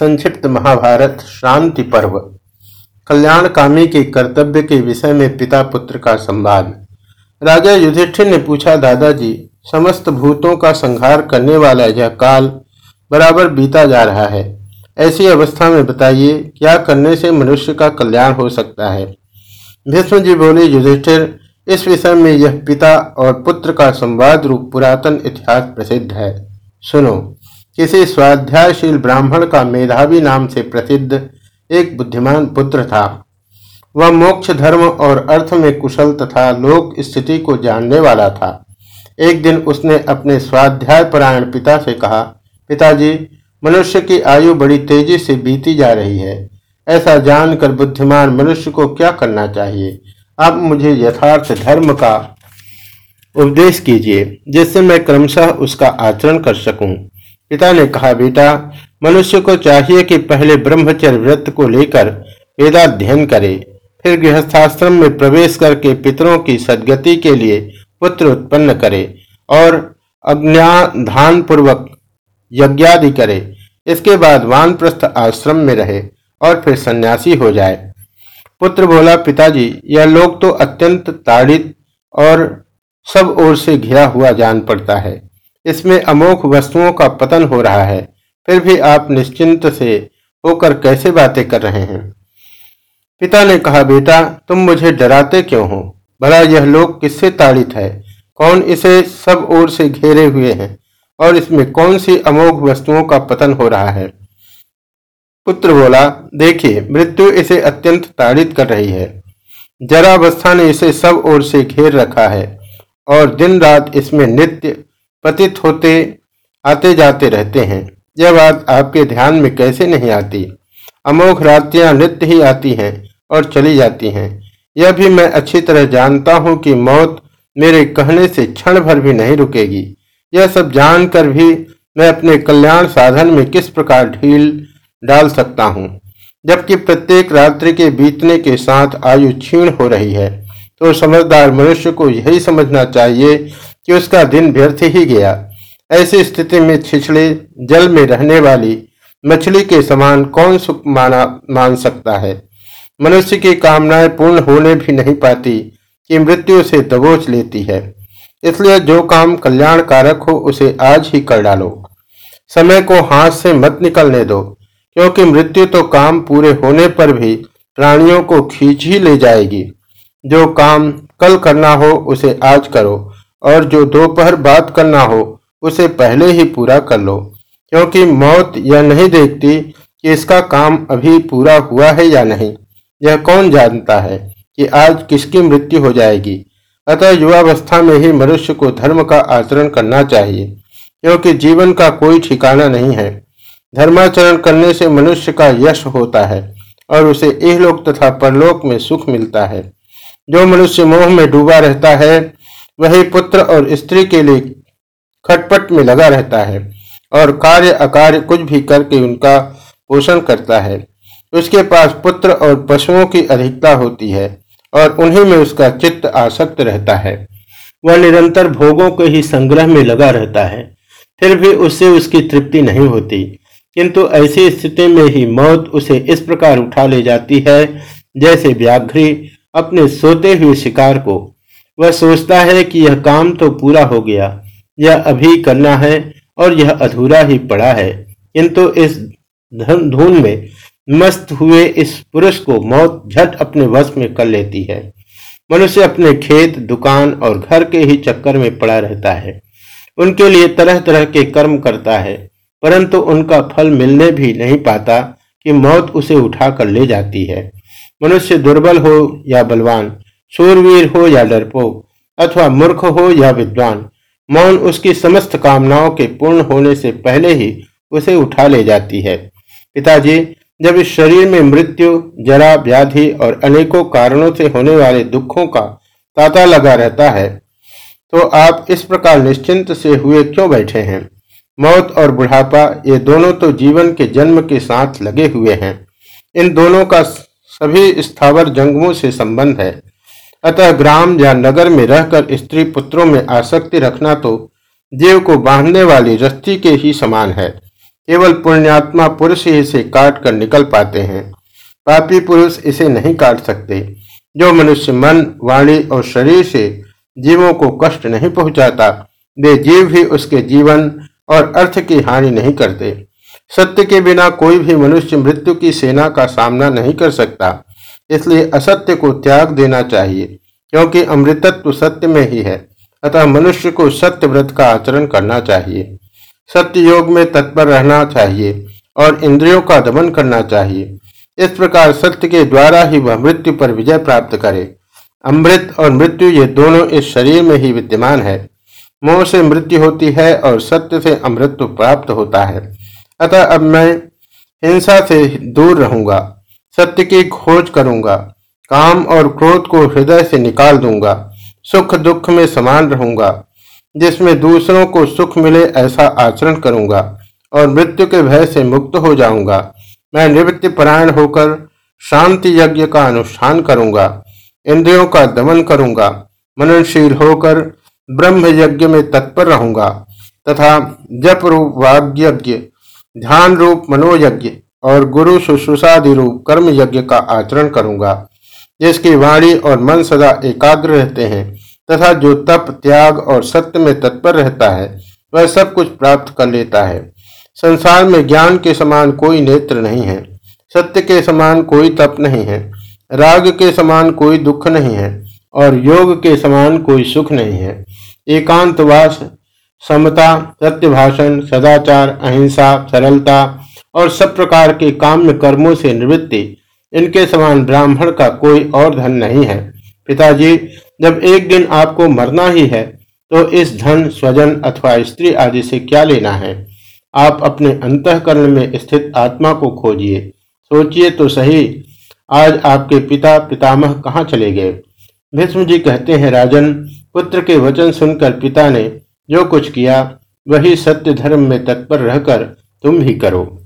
संक्षिप्त महाभारत, शांति पर्व। कल्याण कामी के कर्तव्य के विषय में पिता पुत्र का संवाद। राजा युधिष्ठिर ने पूछा, दादाजी, समस्त भूतों का संहार करने वाला यह काल बराबर बीता जा रहा है। ऐसी अवस्था में बताइए, क्या करने से मनुष्य का कल्याण हो सकता है? भीष्म जी बोले, युधिष्ठिर, इस विषय में यह पिता और पुत्र का संवाद रूप पुरातन इतिहास प्रसिद्ध है। सुनो किसी स्वाध्यायशील ब्राह्मण का मेधावी नाम से प्रसिद्ध एक बुद्धिमान पुत्र था। वह मोक्ष धर्म और अर्थ में कुशल तथा लोक स्थिति को जानने वाला था। एक दिन उसने अपने स्वाध्याय परायण पिता से कहा, पिताजी, मनुष्य की आयु बड़ी तेज़ी से बीती जा रही है। ऐसा जानकर बुद्धिमान मनुष्य को क्या करना चाहिए? अब मुझे यथार्थ धर्म का उपदेश कीजिए, जिससे मैं क्रमशः उसका आचरण कर सकूँ। पिता ने कहा, बेटा, मनुष्य को चाहिए कि पहले ब्रह्मचर्य व्रत को लेकर वेदाध्ययन करे, फिर गृहस्थाश्रम में प्रवेश करके पितरों की सदगति के लिए पुत्र उत्पन्न करे और अज्ञाधान पूर्वक यज्ञादि करे। इसके बाद वानप्रस्थ आश्रम में रहे और फिर सन्यासी हो जाए। पुत्र बोला, पिताजी, यह लोग तो अत्यंत ताड़ित और सब ओर से घिरा हुआ जान पड़ता है। इसमें अमोघ वस्तुओं का पतन हो रहा है। फिर भी आप निश्चिंत से होकर कैसे बातें कर रहे हैं? पिता ने कहा, बेटा, तुम मुझे डराते क्यों हो? भला यह लोग किससे ताड़ित है? कौन इसे सब ओर से घेरे हुए हैं? और इसमें कौन सी अमोघ वस्तुओं का पतन हो रहा है? पुत्र बोला, देखिए, मृत्यु इसे अत्यंत ताड़ित कर रही है। जरावस्था ने इसे सब ओर से घेर रखा है और दिन रात इसमें नित्य पतित होते, आते जाते रहते हैं। यह बात आपके ध्यान में कैसे नहीं आती? अमोघ रात्रियाँ नित्य ही आती हैं और चली जाती हैं। यह भी मैं अच्छी तरह जानता हूँ कि मौत मेरे कहने से क्षण भर भी नहीं रुकेगी। यह सब जानकर भी मैं अपने कल्याण साधन में किस प्रकार ढील डाल सकता हूँ? जबकि प्रत्येक रात्रि के बीतने के साथ आयु क्षीण हो रही है तो समझदार मनुष्य को यही समझना चाहिए कि उसका दिन व्यर्थ ही गया। ऐसी स्थिति में छिछले जल में रहने वाली मछली के समान कौन सुख माना, मान सकता है? मनुष्य की कामनाएँ पूर्ण होने भी नहीं पाती कि मृत्यु से दबोच लेती है। इसलिए जो काम कल्याण कारक हो, उसे आज ही कर डालो। समय को हाथ से मत निकलने दो, क्योंकि मृत्यु तो काम पूरे होने पर भी प्राणियों को खींच ही ले जाएगी। जो काम कल करना हो, उसे आज करो। और जो दोपहर बात करना हो, उसे पहले ही पूरा कर लो। क्योंकि मौत यह नहीं देखती कि इसका काम अभी पूरा हुआ है या नहीं। यह कौन जानता है कि आज किसकी मृत्यु हो जाएगी? अतः युवावस्था में ही मनुष्य को धर्म का आचरण करना चाहिए, क्योंकि जीवन का कोई ठिकाना नहीं है। धर्माचरण करने से मनुष्य का यश होता है, और उसे इहलोक तथा परलोक में सुख मिलता है। जो मनुष्य मोह में डूबा रहता है वही पुत्र और स्त्री के लिए खटपट में लगा रहता है और कार्य अकार्य कुछ भी करके उनका पोषण करता है। उसके पास पुत्र और पशुओं की अधिकता होती है और उन्हीं में उसका चित्त आसक्त रहता है। वह निरंतर भोगों के ही संग्रह में लगा रहता है। फिर भी उससे उसकी तृप्ति नहीं होती। किंतु ऐसी स्थिति में ही मौत उसे इस प्रकार उठा ले जाती है, जैसे व्याघ्री अपने सोते हुए शिकार को वह सोचता है कि यह काम तो पूरा हो गया, यह अभी करना है और यह अधूरा ही पड़ा है। किंतु इस धन धुन में मस्त हुए इस पुरुष को मौत झट अपने वश में कर लेती है। मनुष्य अपने खेत, दुकान और घर के ही चक्कर में पड़ा रहता है। उनके लिए तरह तरह के कर्म करता है, परंतु उनका फल मिलने भी नहीं पाता कि मौत उसे उठा कर ले जाती है। मनुष्य दुर्बल हो या बलवान शूरवीर हो या डरपोक, अथवा मूर्ख हो या विद्वान, मौन उसकी समस्त कामनाओं के पूर्ण होने से पहले ही उसे उठा ले जाती है। पिताजी, जब इस शरीर में मृत्यु, जरा व्याधि और अनेकों कारणों से होने वाले दुखों का ताता लगा रहता है तो आप इस प्रकार निश्चिंत से हुए क्यों बैठे हैं? मौत और बुढ़ापा, ये दोनों तो जीवन के जन्म के साथ लगे हुए हैं। इन दोनों का सभी स्थावर जंगमों से संबंध है। अतः ग्राम या नगर में रहकर स्त्री पुत्रों में आसक्ति रखना तो जीव को बांधने वाली रस्ती के ही समान है। केवल पुण्यात्मा पुरुष ही इसे काट कर निकल पाते हैं। पापी पुरुष इसे नहीं काट सकते। जो मनुष्य मन, वाणी और शरीर से जीवों को कष्ट नहीं पहुंचाता, वे जीव भी उसके जीवन और अर्थ की हानि नहीं करते। सत्य के बिना कोई भी मनुष्य मृत्यु की सेना का सामना नहीं कर सकता। इसलिए असत्य को त्याग देना चाहिए, क्योंकि अमृतत्व सत्य में ही है। अतः मनुष्य को सत्य व्रत का आचरण करना चाहिए। सत्य योग में तत्पर रहना चाहिए और इंद्रियों का दमन करना चाहिए। इस प्रकार सत्य के द्वारा ही वह मृत्यु पर विजय प्राप्त करे। अमृत और मृत्यु ये दोनों इस शरीर में ही विद्यमान है। मोह से मृत्यु होती है और सत्य से अमृत प्राप्त होता है। अतः अब मैं हिंसा से दूर रहूँगा। सत्य की खोज करूँगा, काम और क्रोध को हृदय से निकाल दूँगा, सुख दुख में समान रहूँगा, जिसमें दूसरों को सुख मिले ऐसा आचरण करूँगा, और मृत्यु के भय से मुक्त हो जाऊँगा। मैं निवृत्ति परायण होकर शांति यज्ञ का अनुष्ठान करूँगा, इंद्रियों का दमन करूँगा मननशील होकर ब्रह्म यज्ञ में तत्पर रहूँगा, तथा जप रूप वाग्यज्ञ ध्यान रूप मनोयज्ञ और गुरु शुश्रूषादि रूप कर्म यज्ञ का आचरण करूँगा। जिसकी वाणी और मन सदा एकाग्र रहते हैं, तथा जो तप, त्याग और सत्य में तत्पर रहता है, वह सब कुछ प्राप्त कर लेता है। संसार में ज्ञान के समान कोई नेत्र नहीं है, सत्य के समान कोई तप नहीं है, राग के समान कोई दुख नहीं है, और योग के समान कोई सुख नहीं है। एकांतवास, समता सत्य भाषण सदाचार, अहिंसा, सरलता और सब प्रकार के काम्य कर्मों से निवृत्ति इनके समान ब्राह्मण का कोई और धन नहीं है। पिताजी, जब एक दिन आपको मरना ही है तो इस धन, स्वजन अथवा स्त्री आदि से क्या लेना है? आप अपने अंतकरण में स्थित आत्मा को खोजिए। सोचिए तो सही, आज आपके पिता पितामह कहाँ चले गए? भीष्म जी कहते हैं, राजन, पुत्र के वचन सुनकर पिता ने जो कुछ किया, वही सत्य धर्म में तत्पर रहकर तुम भी करो।